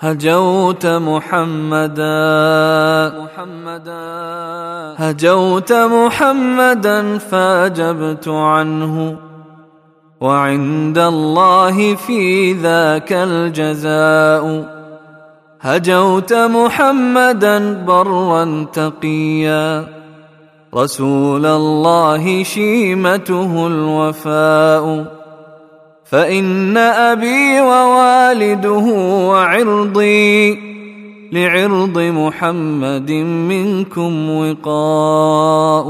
هجوت محمدا. محمدا هجوت محمدا فاجبت عنه. وعند الله في ذاك الجزاء. هجوت محمدا برا تقيا. رسول الله شيمته الوفاء. فإن أبي ووالده وعرضي لعرض محمد منكم وقاء.